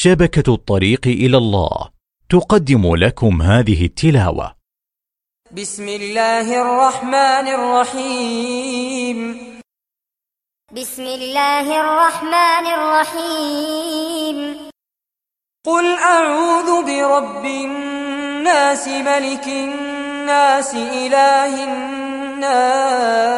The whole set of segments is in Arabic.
شبكة الطريق إلى الله. تقدم لكم هذه التلاوة. بسم الله الرحمن الرحيم. بسم الله الرحمن الرحيم. قل أعوذ برب الناس ملك الناس إله الناس.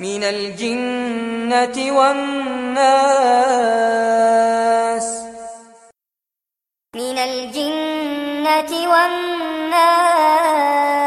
من الجنة والناس. من الجنة والناس.